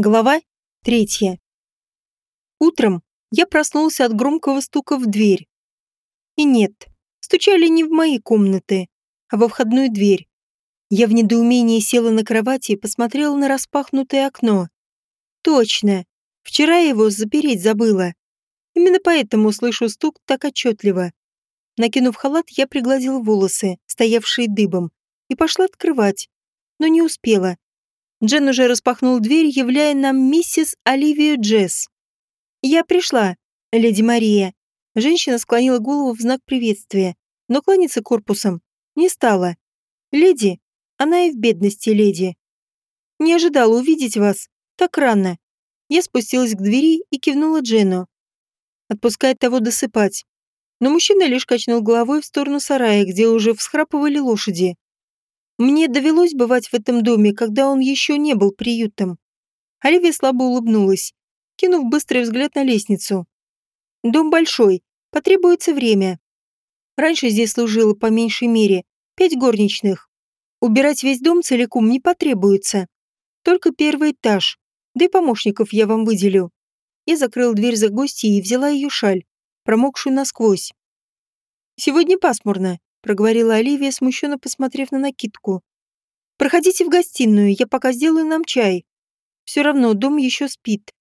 Глава третья. Утром я проснулся от громкого стука в дверь. И нет, стучали не в мои комнаты, а во входную дверь. Я в недоумении села на кровати и посмотрела на распахнутое окно. Точно, вчера его запереть забыла. Именно поэтому слышу стук так отчетливо. Накинув халат, я пригладила волосы, стоявшие дыбом, и пошла открывать, но не успела. Джен уже распахнул дверь, являя нам миссис Оливию Джесс. «Я пришла, леди Мария». Женщина склонила голову в знак приветствия, но кланяться корпусом не стала. «Леди, она и в бедности леди. Не ожидала увидеть вас так рано». Я спустилась к двери и кивнула Джену. Отпускает того досыпать. Но мужчина лишь качнул головой в сторону сарая, где уже всхрапывали лошади. Мне довелось бывать в этом доме, когда он еще не был приютом. Оливия слабо улыбнулась, кинув быстрый взгляд на лестницу. Дом большой, потребуется время. Раньше здесь служило по меньшей мере пять горничных. Убирать весь дом целиком не потребуется. Только первый этаж, да и помощников я вам выделю. Я закрыл дверь за гостьей и взяла ее шаль, промокшую насквозь. Сегодня пасмурно, проговорила Оливия, смущенно посмотрев на накидку. «Проходите в гостиную, я пока сделаю нам чай. Все равно дом еще спит.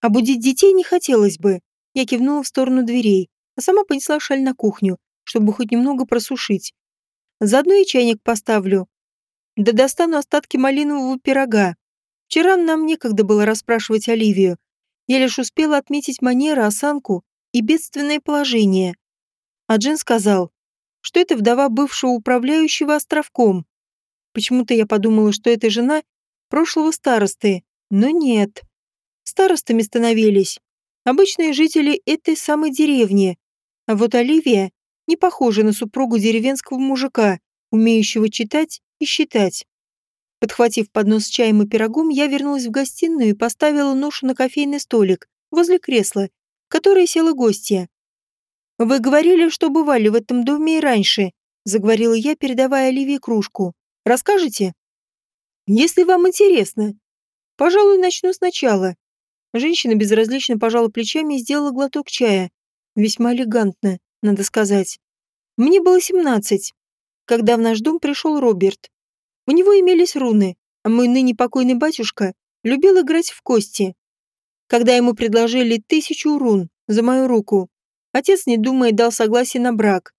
А будить детей не хотелось бы». Я кивнула в сторону дверей, а сама понесла шаль на кухню, чтобы хоть немного просушить. Заодно и чайник поставлю. Да достану остатки малинового пирога. Вчера нам некогда было расспрашивать Оливию. Я лишь успела отметить манеры, осанку и бедственное положение. А Джин сказал, что это вдова бывшего управляющего островком. Почему-то я подумала, что это жена прошлого старосты, но нет. Старостами становились обычные жители этой самой деревни. А вот Оливия не похожа на супругу деревенского мужика, умеющего читать и считать. Подхватив поднос с чаем и пирогом, я вернулась в гостиную и поставила ношу на кофейный столик возле кресла, в которое села гостья. «Вы говорили, что бывали в этом доме и раньше», — заговорила я, передавая Оливии кружку. «Расскажете?» «Если вам интересно. Пожалуй, начну сначала». Женщина безразлично пожала плечами и сделала глоток чая. Весьма элегантно, надо сказать. Мне было семнадцать, когда в наш дом пришел Роберт. У него имелись руны, а мой ныне покойный батюшка любил играть в кости. Когда ему предложили тысячу рун за мою руку, Отец, не думая, дал согласие на брак.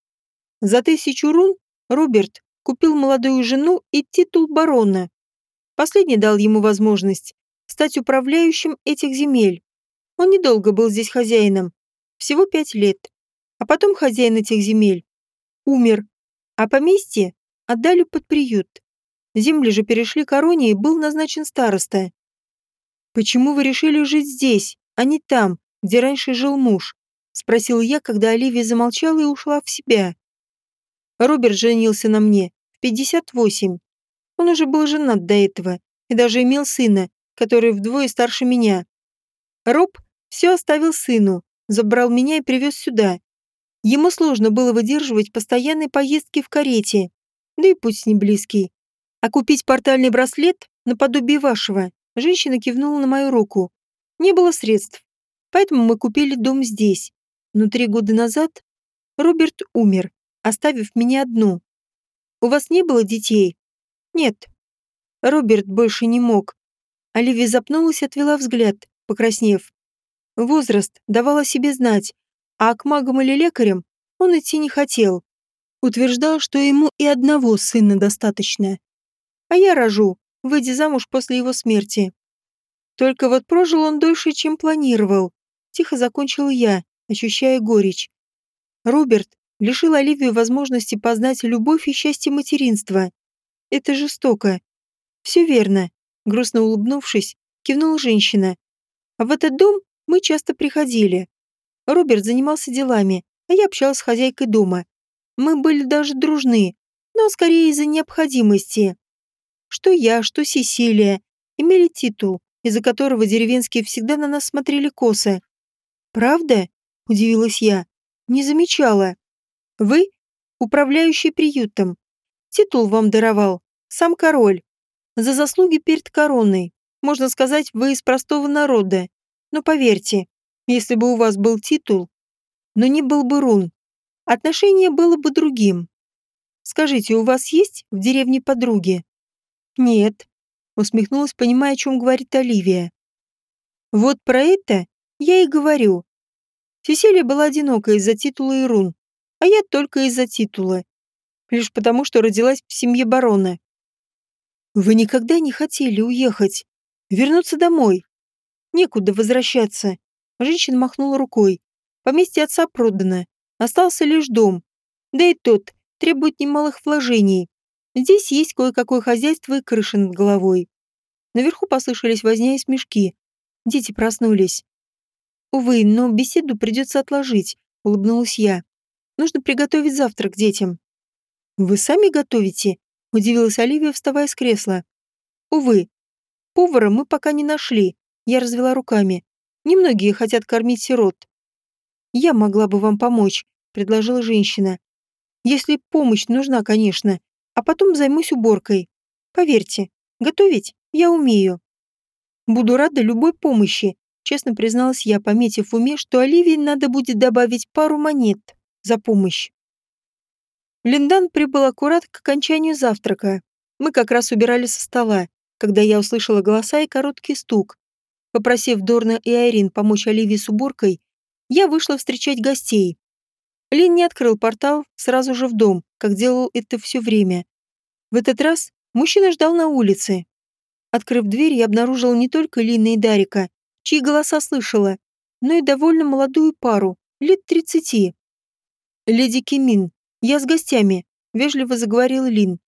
За тысячу рун Роберт купил молодую жену и титул барона. Последний дал ему возможность стать управляющим этих земель. Он недолго был здесь хозяином, всего пять лет. А потом хозяин этих земель умер, а поместье отдали под приют. Земли же перешли короне и был назначен староста. Почему вы решили жить здесь, а не там, где раньше жил муж? Спросил я, когда Оливия замолчала и ушла в себя. Роберт женился на мне в 58. Он уже был женат до этого и даже имел сына, который вдвое старше меня. Роб все оставил сыну, забрал меня и привез сюда. Ему сложно было выдерживать постоянные поездки в карете, да и путь не близкий. А купить портальный браслет наподобие вашего, женщина кивнула на мою руку. Не было средств, поэтому мы купили дом здесь. Но три года назад Роберт умер, оставив меня одну. У вас не было детей? Нет. Роберт больше не мог. Оливия запнулась и отвела взгляд, покраснев. Возраст давал о себе знать, а к магам или лекарям он идти не хотел. Утверждал, что ему и одного сына достаточно. А я рожу, выйдя замуж после его смерти. Только вот прожил он дольше, чем планировал. Тихо закончил я, ощущая горечь. Роберт лишил Оливию возможности познать любовь и счастье материнства. Это жестоко. Все верно, грустно улыбнувшись, кивнула женщина. А в этот дом мы часто приходили. Роберт занимался делами, а я общалась с хозяйкой дома. Мы были даже дружны, но скорее из-за необходимости. Что я, что Сесилия имели титул, из-за которого деревенские всегда на нас смотрели косо. Правда? — удивилась я. «Не замечала. Вы — управляющий приютом. Титул вам даровал. Сам король. За заслуги перед короной. Можно сказать, вы из простого народа. Но поверьте, если бы у вас был титул, но не был бы рун, отношение было бы другим. Скажите, у вас есть в деревне подруги? Нет, усмехнулась, понимая, о чем говорит Оливия. Вот про это я и говорю. Сесилия была одинока из-за титула и рун, а я только из-за титула. Лишь потому, что родилась в семье барона. Вы никогда не хотели уехать, вернуться домой. Некуда возвращаться. Женщина махнула рукой. Поместье отца продано. Остался лишь дом. Да и тот требует немалых вложений. Здесь есть кое-какое хозяйство и крыша над головой. Наверху послышались возня и смешки. Дети проснулись. Увы, но беседу придется отложить, улыбнулась я. Нужно приготовить завтрак детям. Вы сами готовите? Удивилась Оливия, вставая с кресла. Увы, повара мы пока не нашли. Я развела руками. Немногие хотят кормить сирот. Я могла бы вам помочь, предложила женщина. Если помощь нужна, конечно. А потом займусь уборкой. Поверьте, готовить я умею. Буду рада любой помощи, честно призналась я, пометив в уме, что Оливии надо будет добавить пару монет за помощь. Линдан прибыл аккурат к окончанию завтрака. Мы как раз убирали со стола, когда я услышала голоса и короткий стук. Попросив Дорна и Айрин помочь Оливии с уборкой, я вышла встречать гостей. Лин не открыл портал сразу же в дом, как делал это все время. В этот раз мужчина ждал на улице. Открыв дверь, я обнаружила не только Лина и Дарика, чьи голоса слышала, но и довольно молодую пару, лет тридцати. «Леди Кимин, я с гостями», — вежливо заговорил Лин.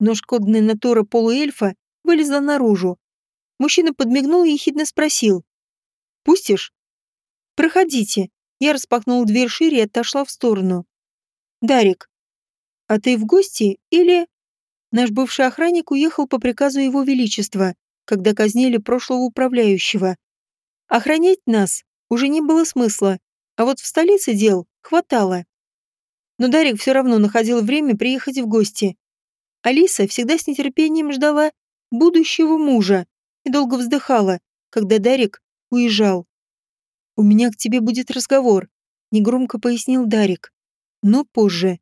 Но шкодная натура полуэльфа вылезла наружу. Мужчина подмигнул и ехидно спросил. «Пустишь?» «Проходите». Я распахнула дверь шире и отошла в сторону. «Дарик, а ты в гости или...» Наш бывший охранник уехал по приказу Его Величества, когда казнили прошлого управляющего. Охранять нас уже не было смысла, а вот в столице дел хватало. Но Дарик все равно находил время приехать в гости. Алиса всегда с нетерпением ждала будущего мужа и долго вздыхала, когда Дарик уезжал. «У меня к тебе будет разговор», — негромко пояснил Дарик. «Но позже.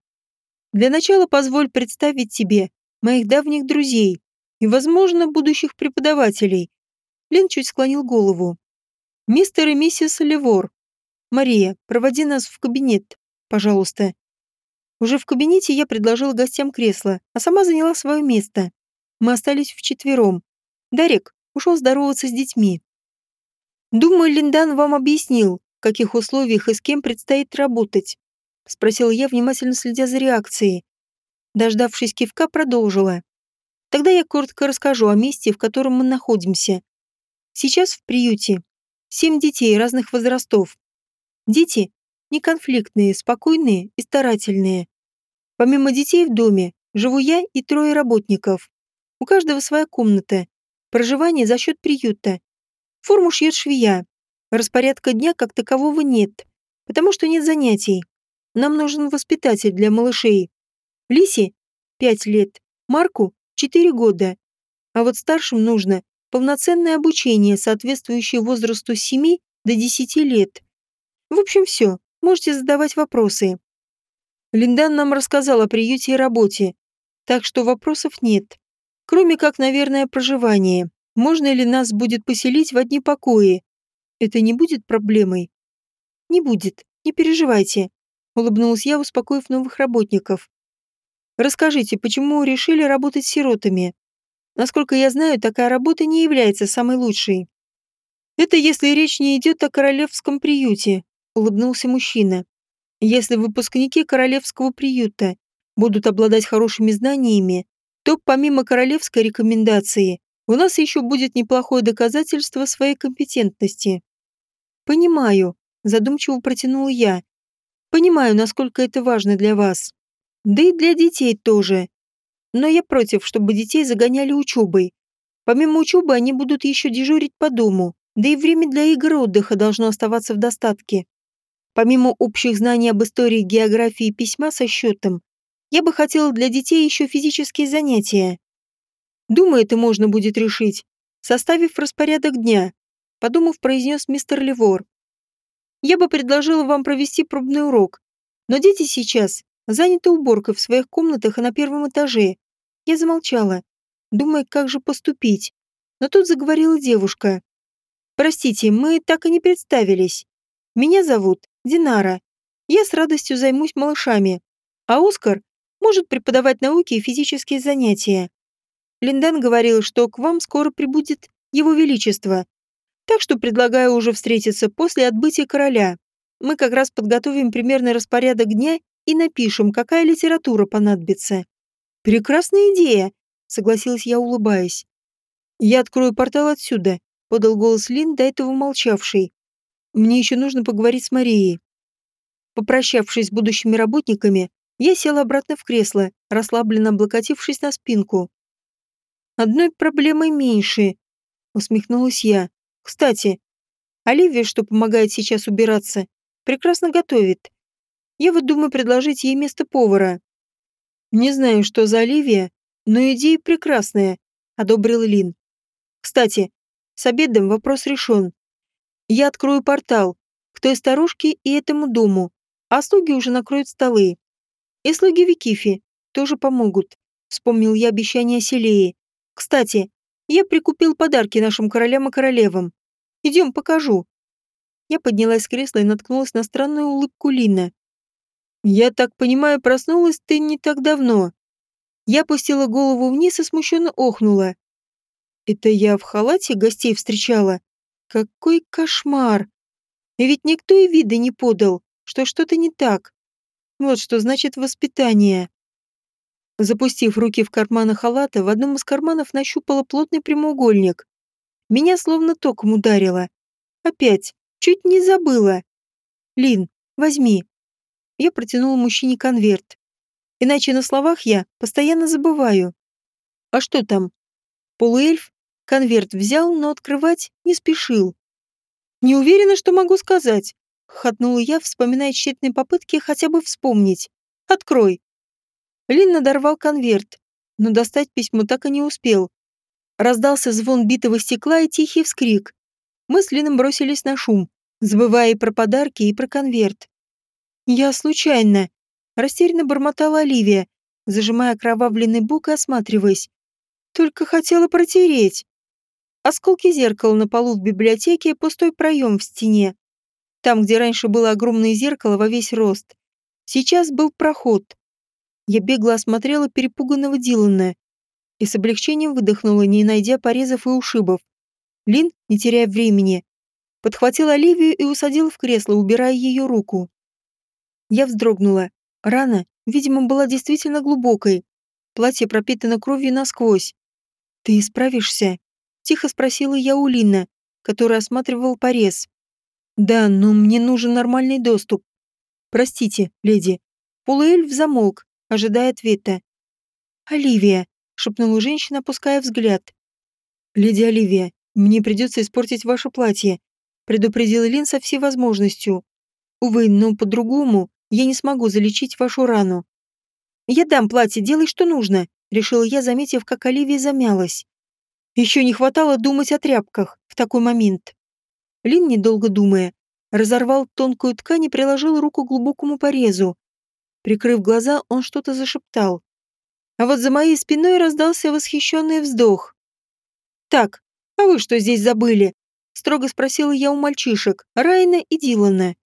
Для начала позволь представить тебе моих давних друзей и, возможно, будущих преподавателей». Лен чуть склонил голову. «Мистер и миссис Левор. Мария, проводи нас в кабинет, пожалуйста». Уже в кабинете я предложила гостям кресло, а сама заняла свое место. Мы остались вчетвером. Дарик ушел здороваться с детьми. «Думаю, Линдан вам объяснил, в каких условиях и с кем предстоит работать», — спросила я, внимательно следя за реакцией. Дождавшись кивка, продолжила. «Тогда я коротко расскажу о месте, в котором мы находимся. Сейчас в приюте семь детей разных возрастов. Дети неконфликтные, спокойные и старательные. Помимо детей в доме живу я и трое работников. У каждого своя комната. Проживание за счет приюта. Форму шьет швея. Распорядка дня как такового нет, потому что нет занятий. Нам нужен воспитатель для малышей. Лисе – пять лет, Марку – четыре года. А вот старшим нужно полноценное обучение, соответствующее возрасту с 7 до 10 лет. В общем, все. Можете задавать вопросы. Линдан нам рассказал о приюте и работе, так что вопросов нет. Кроме как, наверное, проживание. Можно ли нас будет поселить в одни покои? Это не будет проблемой? Не будет, не переживайте, улыбнулась я, успокоив новых работников. Расскажите, почему решили работать с сиротами? Насколько я знаю, такая работа не является самой лучшей. Это если речь не идет о королевском приюте, улыбнулся мужчина. Если выпускники королевского приюта будут обладать хорошими знаниями, то помимо королевской рекомендации у нас еще будет неплохое доказательство своей компетентности. Понимаю, задумчиво протянул я. Понимаю, насколько это важно для вас. Да и для детей тоже. Но я против, чтобы детей загоняли учебой. Помимо учебы они будут еще дежурить по дому, да и время для игр и отдыха должно оставаться в достатке. Помимо общих знаний об истории, географии и письма со счетом, я бы хотела для детей еще физические занятия. Думаю, это можно будет решить. составив распорядок дня, подумав, произнес мистер Левор. Я бы предложила вам провести пробный урок, но дети сейчас заняты уборкой в своих комнатах и на первом этаже. Я замолчала, думая, как же поступить. Но тут заговорила девушка. «Простите, мы так и не представились. Меня зовут Динара. Я с радостью займусь малышами, а Оскар может преподавать науки и физические занятия. Линдан говорил, что к вам скоро прибудет его величество, так что предлагаю уже встретиться после отбытия короля. Мы как раз подготовим примерный распорядок дня и напишем, какая литература понадобится. Прекрасная идея, согласилась я, улыбаясь. Я открою портал отсюда, подал голос Лин, до этого молчавший. Мне еще нужно поговорить с Марией. Попрощавшись с будущими работниками, я села обратно в кресло, расслабленно облокотившись на спинку. «Одной проблемой меньше», — усмехнулась я. «Кстати, Оливия, что помогает сейчас убираться, прекрасно готовит. Я вот думаю предложить ей место повара». «Не знаю, что за Оливия, но идея прекрасная», — одобрил Лин. «Кстати, с обедом вопрос решен. Я открою портал к той старушке и этому дому, а слуги уже накроют столы. И слуги Викифи тоже помогут. Вспомнил я обещание Селеи. Кстати, я прикупил подарки нашим королям и королевам. Идем, покажу. Я поднялась с кресла и наткнулась на странную улыбку Лина. «Я так понимаю, проснулась ты не так давно». Я опустила голову вниз и смущенно охнула. «Это я в халате гостей встречала? Какой кошмар! И ведь никто и вида не подал, что что-то не так. Вот что значит воспитание. Запустив руки в карманы халата, в одном из карманов нащупала плотный прямоугольник. Меня словно током ударило. Опять, чуть не забыла. «Лин, возьми». Я протянула мужчине конверт. Иначе на словах я постоянно забываю. А что там? Полуэльф конверт взял, но открывать не спешил. Не уверена, что могу сказать. Хотнула я, вспоминая тщетные попытки хотя бы вспомнить. Открой. Лин надорвал конверт, но достать письмо так и не успел. Раздался звон битого стекла и тихий вскрик. Мы с Лином бросились на шум, забывая и про подарки, и про конверт. «Я случайно», — растерянно бормотала Оливия, зажимая окровавленный бок и осматриваясь. «Только хотела протереть». Осколки зеркала на полу в библиотеке, пустой проем в стене. Там, где раньше было огромное зеркало во весь рост, сейчас был проход. Я бегло осмотрела перепуганного Дилана и с облегчением выдохнула, не найдя порезов и ушибов. Лин, не теряя времени, подхватил Оливию и усадил в кресло, убирая ее руку. Я вздрогнула. Рана, видимо, была действительно глубокой. Платье пропитано кровью насквозь. «Ты справишься?» — тихо спросила я у Лина, который осматривал порез. «Да, но мне нужен нормальный доступ. Простите, леди». Полуэльф замолк, ожидая ответа. «Оливия», — шепнула женщина, опуская взгляд. «Леди Оливия, мне придется испортить ваше платье», — предупредил Лин со всей возможностью. «Увы, но по-другому я не смогу залечить вашу рану». «Я дам платье, делай, что нужно», — решила я, заметив, как Оливия замялась. Еще не хватало думать о тряпках в такой момент. Лин, недолго думая, разорвал тонкую ткань и приложил руку к глубокому порезу, Прикрыв глаза, он что-то зашептал. А вот за моей спиной раздался восхищенный вздох. «Так, а вы что здесь забыли?» Строго спросила я у мальчишек, Райна и Дилана.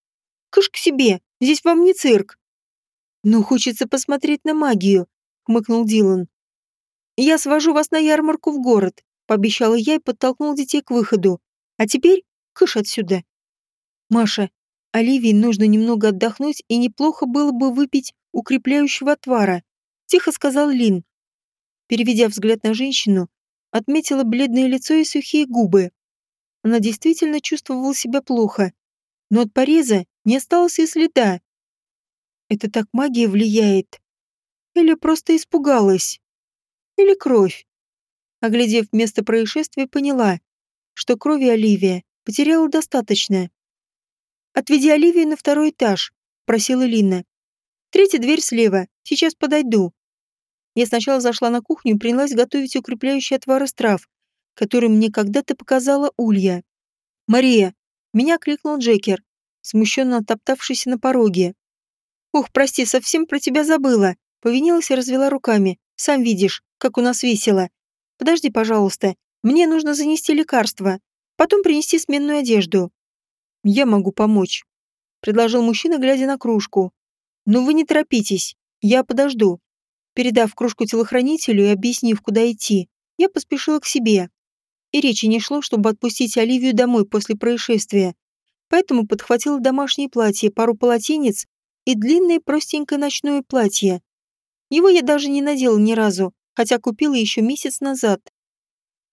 «Кыш к себе, здесь вам не цирк». «Ну, хочется посмотреть на магию», — хмыкнул Дилан. «Я свожу вас на ярмарку в город», — пообещала я и подтолкнул детей к выходу. «А теперь кыш отсюда». «Маша, Оливии нужно немного отдохнуть, и неплохо было бы выпить укрепляющего отвара, тихо сказал Лин. Переведя взгляд на женщину, отметила бледное лицо и сухие губы. Она действительно чувствовала себя плохо, но от пореза не осталось и следа. Это так магия влияет? Или просто испугалась? Или кровь? Оглядев место происшествия, поняла, что крови Оливия потеряла достаточно. «Отведи Оливию на второй этаж», — просила Лина. «Третья дверь слева. Сейчас подойду». Я сначала зашла на кухню и принялась готовить укрепляющий отвар из трав. который мне когда-то показала Улья. «Мария!» — меня кликнул Джекер, смущенно топтавшийся на пороге. «Ох, прости, совсем про тебя забыла!» Повинилась и развела руками. «Сам видишь, как у нас весело. Подожди, пожалуйста, мне нужно занести лекарство, потом принести сменную одежду». «Я могу помочь», — предложил мужчина, глядя на кружку. «Но вы не торопитесь, я подожду». Передав кружку телохранителю и объяснив, куда идти, я поспешила к себе. И речи не шло, чтобы отпустить Оливию домой после происшествия. Поэтому подхватила домашнее платье, пару полотенец и длинное простенькое ночное платье. Его я даже не надела ни разу, хотя купила еще месяц назад.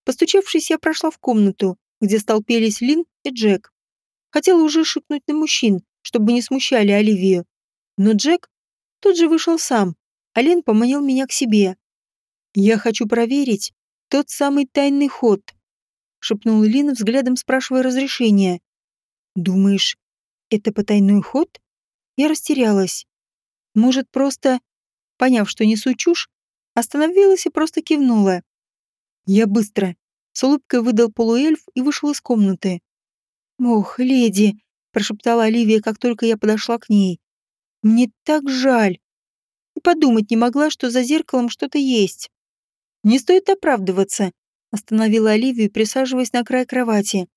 Постучавшись, я прошла в комнату, где столпились Лин и Джек. Хотела уже шикнуть на мужчин, чтобы не смущали Оливию. Но Джек тут же вышел сам, Ален поманил меня к себе. «Я хочу проверить тот самый тайный ход», — шепнул Лина, взглядом спрашивая разрешения. «Думаешь, это потайной ход?» Я растерялась. Может, просто, поняв, что несу чушь, остановилась и просто кивнула. «Я быстро», — с улыбкой выдал полуэльф и вышел из комнаты. «Ох, леди», — прошептала Оливия, как только я подошла к ней. «Мне так жаль и подумать не могла, что за зеркалом что-то есть. «Не стоит оправдываться», — остановила Оливию, присаживаясь на край кровати.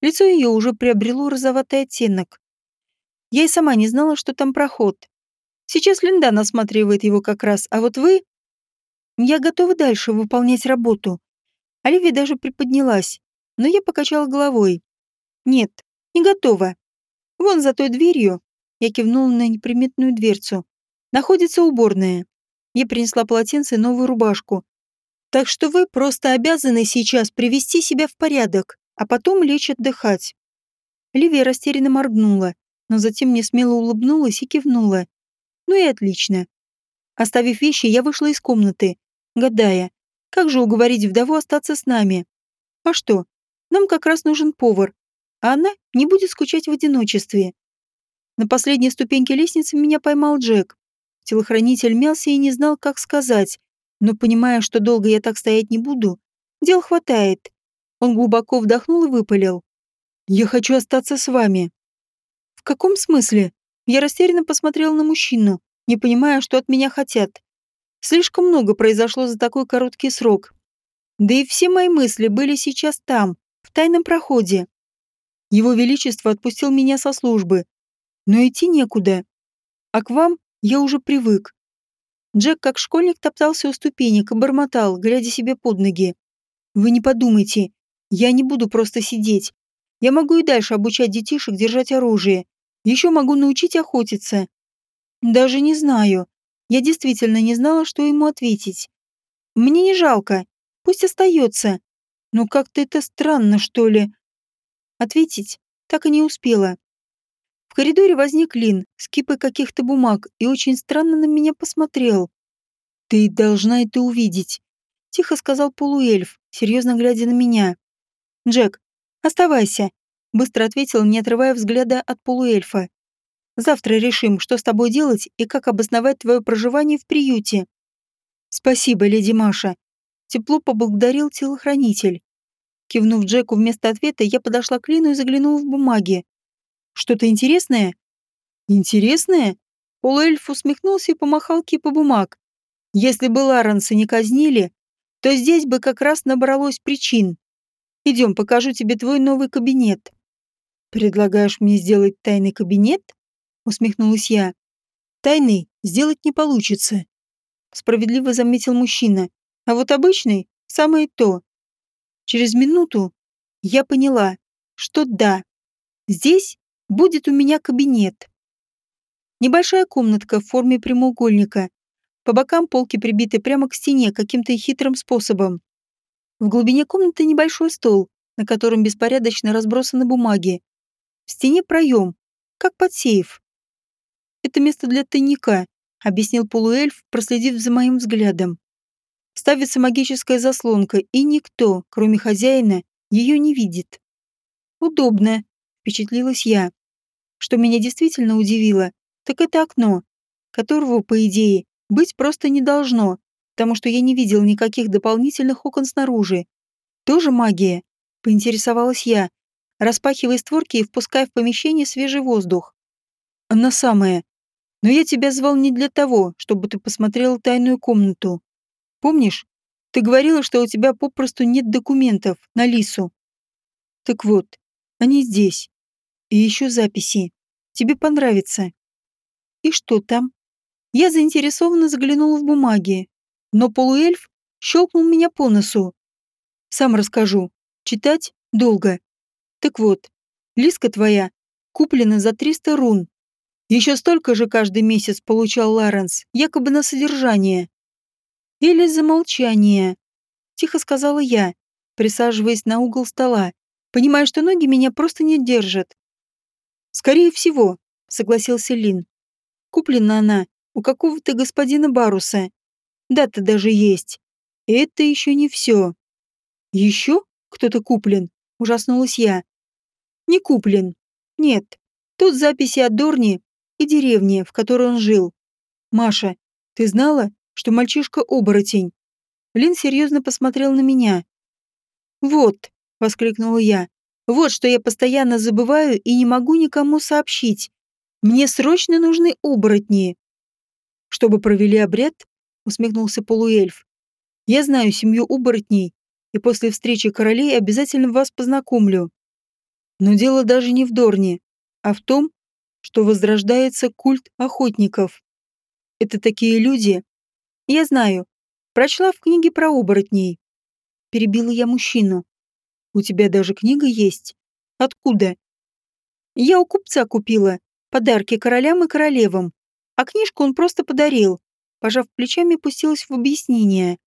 Лицо ее уже приобрело розоватый оттенок. Я и сама не знала, что там проход. Сейчас Линда осматривает его как раз, а вот вы... Я готова дальше выполнять работу. Оливия даже приподнялась, но я покачала головой. Нет, не готова. Вон за той дверью я кивнула на неприметную дверцу находится уборная. Я принесла полотенце и новую рубашку. Так что вы просто обязаны сейчас привести себя в порядок, а потом лечь отдыхать. Ливия растерянно моргнула, но затем не смело улыбнулась и кивнула. Ну и отлично. Оставив вещи, я вышла из комнаты, гадая, как же уговорить вдову остаться с нами. А что, нам как раз нужен повар, а она не будет скучать в одиночестве. На последней ступеньке лестницы меня поймал Джек. Телохранитель мялся и не знал, как сказать, но, понимая, что долго я так стоять не буду, дел хватает. Он глубоко вдохнул и выпалил. «Я хочу остаться с вами». «В каком смысле?» Я растерянно посмотрела на мужчину, не понимая, что от меня хотят. Слишком много произошло за такой короткий срок. Да и все мои мысли были сейчас там, в тайном проходе. Его Величество отпустил меня со службы, но идти некуда. А к вам я уже привык. Джек, как школьник, топтался у ступенек и бормотал, глядя себе под ноги. «Вы не подумайте, я не буду просто сидеть. Я могу и дальше обучать детишек держать оружие. Еще могу научить охотиться». Даже не знаю. Я действительно не знала, что ему ответить. Мне не жалко. Пусть остается. Но как-то это странно, что ли. Ответить так и не успела. В коридоре возник Лин с кипой каких-то бумаг и очень странно на меня посмотрел. «Ты должна это увидеть», — тихо сказал полуэльф, серьезно глядя на меня. «Джек, оставайся», — быстро ответил, не отрывая взгляда от полуэльфа. «Завтра решим, что с тобой делать и как обосновать твое проживание в приюте». «Спасибо, леди Маша», — тепло поблагодарил телохранитель. Кивнув Джеку вместо ответа, я подошла к Лину и заглянула в бумаги. Что-то интересное? Интересное? Полуэльф усмехнулся и помахал кипа бумаг. Если бы Ларенса не казнили, то здесь бы как раз набралось причин. Идем, покажу тебе твой новый кабинет. Предлагаешь мне сделать тайный кабинет? Усмехнулась я. Тайный сделать не получится. Справедливо заметил мужчина. А вот обычный — самое то. Через минуту я поняла, что да, здесь будет у меня кабинет. Небольшая комнатка в форме прямоугольника. По бокам полки прибиты прямо к стене каким-то хитрым способом. В глубине комнаты небольшой стол, на котором беспорядочно разбросаны бумаги. В стене проем, как под сейф. «Это место для тайника», — объяснил полуэльф, проследив за моим взглядом. Ставится магическая заслонка, и никто, кроме хозяина, ее не видит. «Удобно», — впечатлилась я. Что меня действительно удивило, так это окно, которого, по идее, быть просто не должно, потому что я не видел никаких дополнительных окон снаружи. Тоже магия? Поинтересовалась я, распахивая створки и впуская в помещение свежий воздух. Она самая. Но я тебя звал не для того, чтобы ты посмотрела тайную комнату. Помнишь, ты говорила, что у тебя попросту нет документов на Лису. Так вот, они здесь. И еще записи. Тебе понравится. И что там? Я заинтересованно заглянула в бумаги, но полуэльф щелкнул меня по носу. Сам расскажу. Читать долго. Так вот, Лиска твоя куплена за 300 рун. Еще столько же каждый месяц получал Ларенс, якобы на содержание. Или за молчание. Тихо сказала я, присаживаясь на угол стола, понимая, что ноги меня просто не держат. Скорее всего, согласился Лин. Куплена она у какого-то господина Баруса. Дата даже есть. И это еще не все. Еще кто-то куплен? Ужаснулась я. Не куплен. Нет. Тут записи о Дорне и деревне, в которой он жил. Маша, ты знала, что мальчишка оборотень? Лин серьезно посмотрел на меня. Вот, воскликнула я. Вот что я постоянно забываю и не могу никому сообщить. Мне срочно нужны оборотни. Чтобы провели обряд, усмехнулся полуэльф. Я знаю семью оборотней, и после встречи королей обязательно вас познакомлю. Но дело даже не в Дорне, а в том, что возрождается культ охотников. Это такие люди. Я знаю. Прочла в книге про оборотней. Перебила я мужчину. У тебя даже книга есть? Откуда? Я у купца купила. Подарки королям и королевам. А книжку он просто подарил. Пожав плечами, пустилась в объяснение.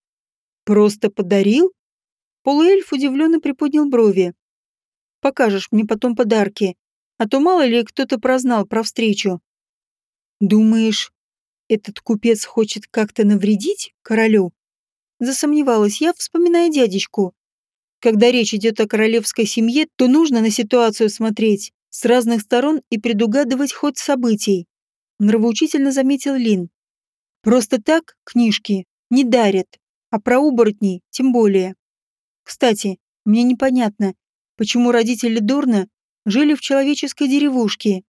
Просто подарил? Полуэльф удивленно приподнял брови. Покажешь мне потом подарки, а то мало ли кто-то прознал про встречу. Думаешь, этот купец хочет как-то навредить королю? Засомневалась я, вспоминая дядечку. Когда речь идет о королевской семье, то нужно на ситуацию смотреть с разных сторон и предугадывать ход событий. Нравоучительно заметил Лин. Просто так книжки не дарят, а про оборотней тем более. Кстати, мне непонятно, почему родители Дорна жили в человеческой деревушке.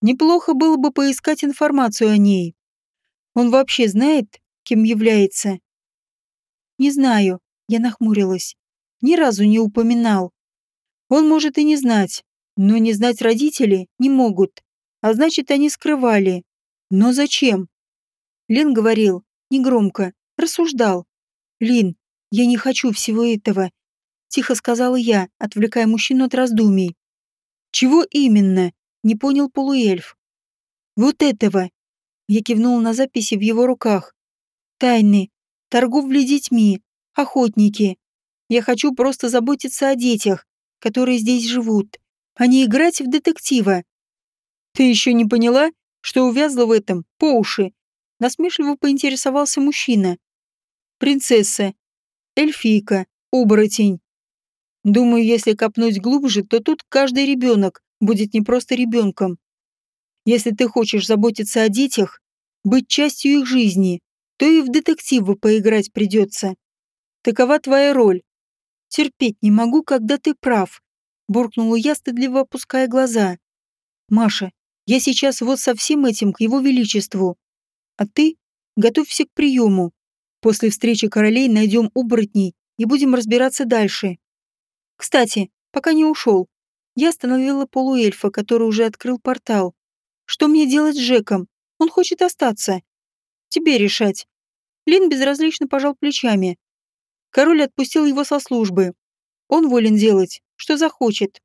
Неплохо было бы поискать информацию о ней. Он вообще знает, кем является? Не знаю, я нахмурилась ни разу не упоминал. Он может и не знать, но не знать родители не могут, а значит, они скрывали. Но зачем? Лин говорил, негромко, рассуждал. «Лин, я не хочу всего этого», — тихо сказала я, отвлекая мужчину от раздумий. «Чего именно?» — не понял полуэльф. «Вот этого!» — я кивнул на записи в его руках. «Тайны, торговля детьми, охотники, я хочу просто заботиться о детях, которые здесь живут, а не играть в детектива. Ты еще не поняла, что увязла в этом по уши? Насмешливо поинтересовался мужчина. Принцесса, эльфийка, оборотень. Думаю, если копнуть глубже, то тут каждый ребенок будет не просто ребенком. Если ты хочешь заботиться о детях, быть частью их жизни, то и в детектива поиграть придется. Такова твоя роль. Терпеть не могу, когда ты прав», — буркнула я, стыдливо опуская глаза. «Маша, я сейчас вот со всем этим к его величеству. А ты готовься к приему. После встречи королей найдем оборотней и будем разбираться дальше. Кстати, пока не ушел, я остановила полуэльфа, который уже открыл портал. Что мне делать с Жеком? Он хочет остаться. Тебе решать. Лин безразлично пожал плечами. Король отпустил его со службы. Он волен делать, что захочет.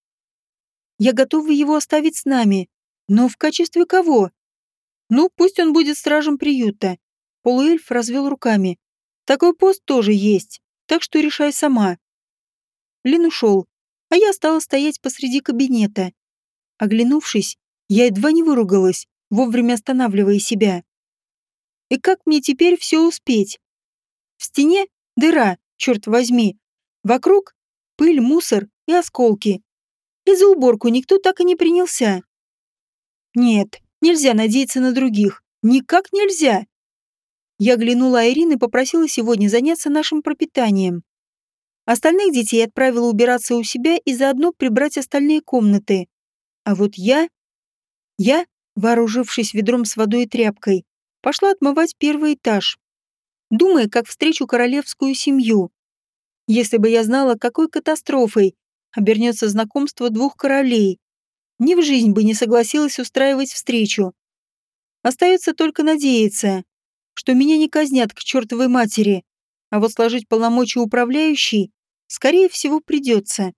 Я готова его оставить с нами. Но в качестве кого? Ну, пусть он будет стражем приюта. Полуэльф развел руками. Такой пост тоже есть, так что решай сама. Лин ушел, а я стала стоять посреди кабинета. Оглянувшись, я едва не выругалась, вовремя останавливая себя. И как мне теперь все успеть? В стене дыра, черт возьми. Вокруг пыль, мусор и осколки. И за уборку никто так и не принялся. Нет, нельзя надеяться на других. Никак нельзя. Я глянула Айрин и попросила сегодня заняться нашим пропитанием. Остальных детей отправила убираться у себя и заодно прибрать остальные комнаты. А вот я... Я, вооружившись ведром с водой и тряпкой, пошла отмывать первый этаж, думая, как встречу королевскую семью. Если бы я знала, какой катастрофой обернется знакомство двух королей, ни в жизнь бы не согласилась устраивать встречу. Остается только надеяться, что меня не казнят к чертовой матери, а вот сложить полномочия управляющей, скорее всего, придется.